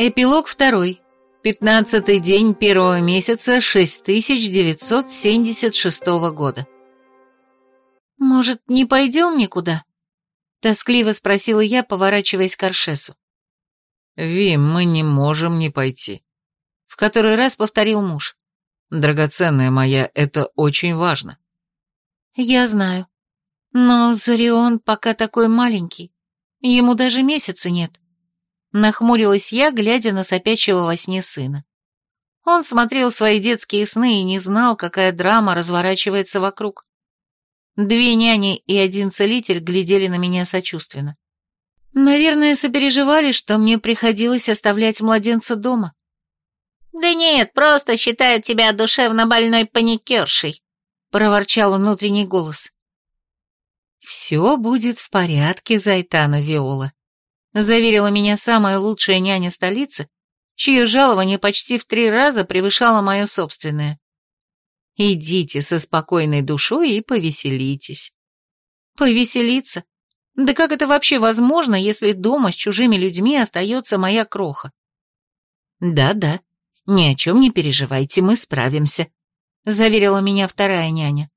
Эпилог второй. Пятнадцатый день первого месяца 6976 года. «Может, не пойдем никуда?» — тоскливо спросила я, поворачиваясь к Аршесу. «Вим, мы не можем не пойти», — в который раз повторил муж. «Драгоценная моя, это очень важно». «Я знаю. Но Зарион пока такой маленький. Ему даже месяца нет». Нахмурилась я, глядя на сопящего во сне сына. Он смотрел свои детские сны и не знал, какая драма разворачивается вокруг. Две няни и один целитель глядели на меня сочувственно. Наверное, сопереживали, что мне приходилось оставлять младенца дома. «Да нет, просто считают тебя душевно больной паникершей», — проворчал внутренний голос. «Все будет в порядке, Зайтана Виола», — заверила меня самая лучшая няня столицы, чье жалование почти в три раза превышало мое собственное. Идите со спокойной душой и повеселитесь. Повеселиться? Да как это вообще возможно, если дома с чужими людьми остается моя кроха? Да-да, ни о чем не переживайте, мы справимся, заверила меня вторая няня.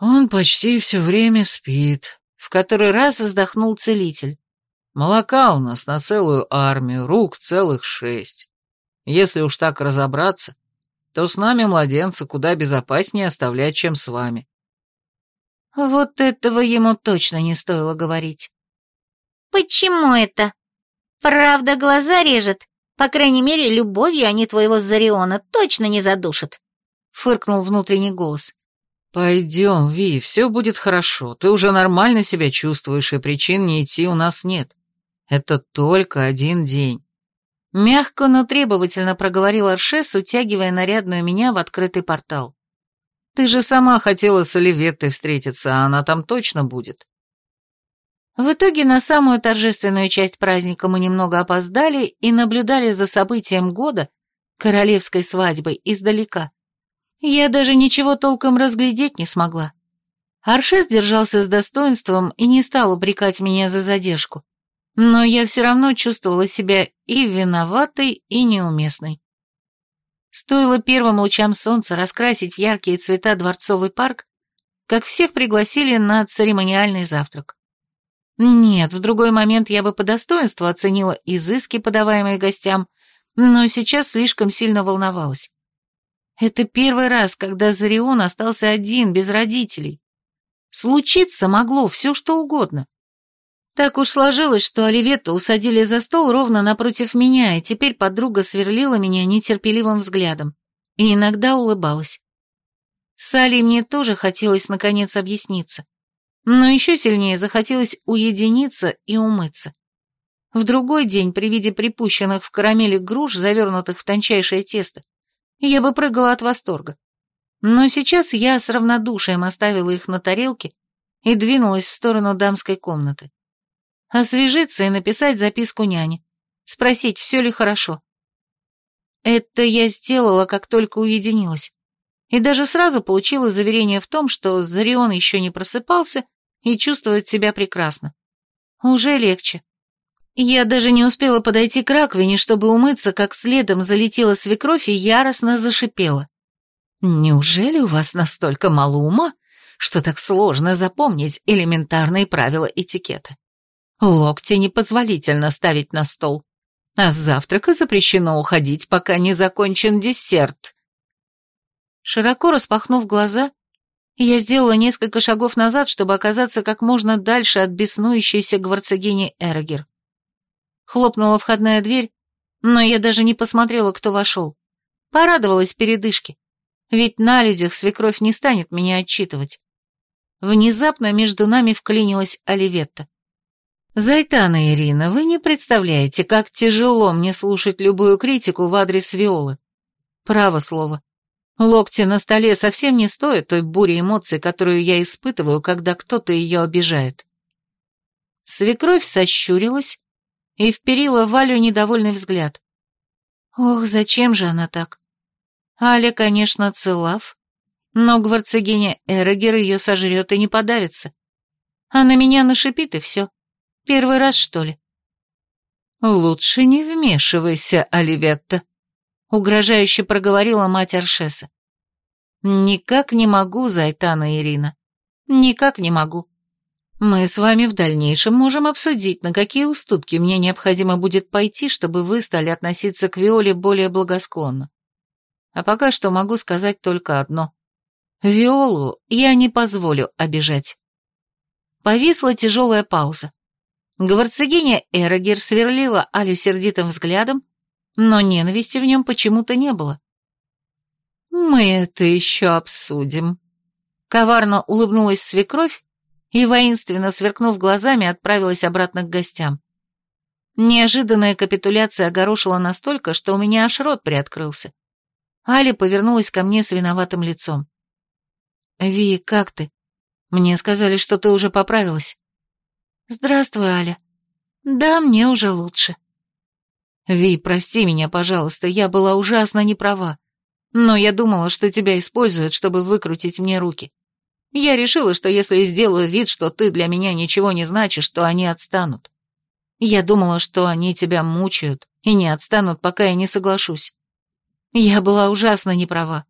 Он почти все время спит, в который раз вздохнул целитель. Молока у нас на целую армию, рук целых шесть. Если уж так разобраться, то с нами младенца куда безопаснее оставлять, чем с вами. Вот этого ему точно не стоило говорить. Почему это? Правда, глаза режет. По крайней мере, любовью они твоего Зариона точно не задушат. Фыркнул внутренний голос. Пойдем, Ви, все будет хорошо. Ты уже нормально себя чувствуешь, и причин не идти у нас нет. Это только один день. Мягко, но требовательно проговорил Аршес, утягивая нарядную меня в открытый портал. «Ты же сама хотела с Оливеттой встретиться, а она там точно будет». В итоге на самую торжественную часть праздника мы немного опоздали и наблюдали за событием года, королевской свадьбой, издалека. Я даже ничего толком разглядеть не смогла. Аршес держался с достоинством и не стал упрекать меня за задержку но я все равно чувствовала себя и виноватой, и неуместной. Стоило первым лучам солнца раскрасить в яркие цвета дворцовый парк, как всех пригласили на церемониальный завтрак. Нет, в другой момент я бы по достоинству оценила изыски, подаваемые гостям, но сейчас слишком сильно волновалась. Это первый раз, когда Зарион остался один, без родителей. Случиться могло все, что угодно. Так уж сложилось, что Оливетту усадили за стол ровно напротив меня, и теперь подруга сверлила меня нетерпеливым взглядом и иногда улыбалась. С Алей мне тоже хотелось наконец объясниться, но еще сильнее захотелось уединиться и умыться. В другой день при виде припущенных в карамели груш, завернутых в тончайшее тесто, я бы прыгала от восторга. Но сейчас я с равнодушием оставила их на тарелке и двинулась в сторону дамской комнаты освежиться и написать записку няне, спросить, все ли хорошо. Это я сделала, как только уединилась, и даже сразу получила заверение в том, что Зарион еще не просыпался и чувствует себя прекрасно. Уже легче. Я даже не успела подойти к раковине, чтобы умыться, как следом залетела свекровь и яростно зашипела. «Неужели у вас настолько мало ума, что так сложно запомнить элементарные правила этикета? Локти непозволительно ставить на стол, а с завтрака запрещено уходить, пока не закончен десерт. Широко распахнув глаза, я сделала несколько шагов назад, чтобы оказаться как можно дальше от беснующейся гварцегини Эргер. Хлопнула входная дверь, но я даже не посмотрела, кто вошел. Порадовалась передышке, ведь на людях свекровь не станет меня отчитывать. Внезапно между нами вклинилась Оливетта. «Зайтана Ирина, вы не представляете, как тяжело мне слушать любую критику в адрес Виолы. Право слово. Локти на столе совсем не стоят той бури эмоций, которую я испытываю, когда кто-то ее обижает». Свекровь сощурилась и вперила Валю недовольный взгляд. Ох, зачем же она так? Аля, конечно, целав, но гварцегиня Эрогер ее сожрет и не подавится. А на меня нашипит, и все. Первый раз, что ли? «Лучше не вмешивайся, Оливетта», — угрожающе проговорила мать Аршеса. «Никак не могу, Зайтана Ирина. Никак не могу. Мы с вами в дальнейшем можем обсудить, на какие уступки мне необходимо будет пойти, чтобы вы стали относиться к Виоле более благосклонно. А пока что могу сказать только одно. Виолу я не позволю обижать». Повисла тяжелая пауза. Гварцегиня Эрогер сверлила Алю сердитым взглядом, но ненависти в нем почему-то не было. «Мы это еще обсудим». Коварно улыбнулась свекровь и, воинственно сверкнув глазами, отправилась обратно к гостям. Неожиданная капитуляция огорошила настолько, что у меня аж рот приоткрылся. Аля повернулась ко мне с виноватым лицом. «Ви, как ты? Мне сказали, что ты уже поправилась». «Здравствуй, Аля. Да, мне уже лучше». «Ви, прости меня, пожалуйста, я была ужасно неправа. Но я думала, что тебя используют, чтобы выкрутить мне руки. Я решила, что если сделаю вид, что ты для меня ничего не значишь, то они отстанут. Я думала, что они тебя мучают и не отстанут, пока я не соглашусь. Я была ужасно неправа.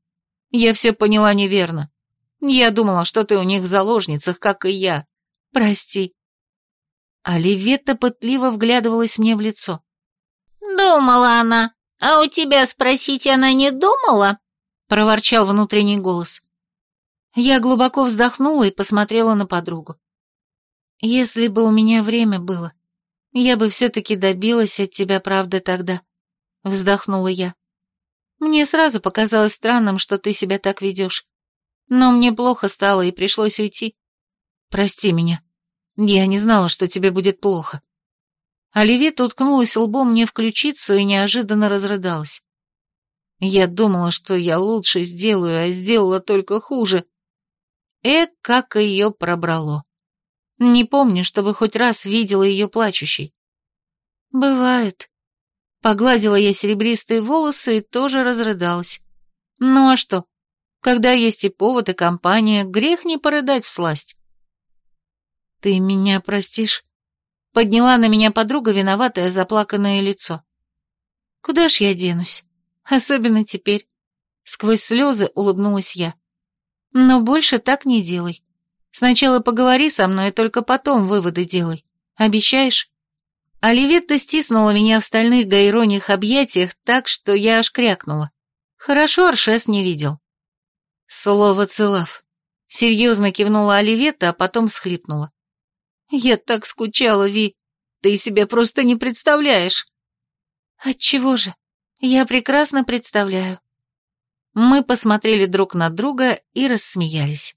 Я все поняла неверно. Я думала, что ты у них в заложницах, как и я. Прости. Оливетта пытливо вглядывалась мне в лицо. «Думала она. А у тебя спросить она не думала?» — проворчал внутренний голос. Я глубоко вздохнула и посмотрела на подругу. «Если бы у меня время было, я бы все-таки добилась от тебя правды тогда», — вздохнула я. «Мне сразу показалось странным, что ты себя так ведешь. Но мне плохо стало, и пришлось уйти. Прости меня». Я не знала, что тебе будет плохо. Оливет уткнулась лбом мне в ключицу и неожиданно разрыдалась. Я думала, что я лучше сделаю, а сделала только хуже. Э, как ее пробрало. Не помню, чтобы хоть раз видела ее плачущей. Бывает. Погладила я серебристые волосы и тоже разрыдалась. Ну а что? Когда есть и повод, и компания, грех не порыдать в сласть. «Ты меня простишь?» Подняла на меня подруга виноватое заплаканное лицо. «Куда ж я денусь? Особенно теперь». Сквозь слезы улыбнулась я. «Но больше так не делай. Сначала поговори со мной, только потом выводы делай. Обещаешь?» Оливетта стиснула меня в стальных гайроних объятиях так, что я аж крякнула. Хорошо Аршес не видел. Слово целав. Серьезно кивнула Оливетта, а потом схлипнула. Я так скучала, Ви. Ты себе просто не представляешь. Отчего же? Я прекрасно представляю. Мы посмотрели друг на друга и рассмеялись.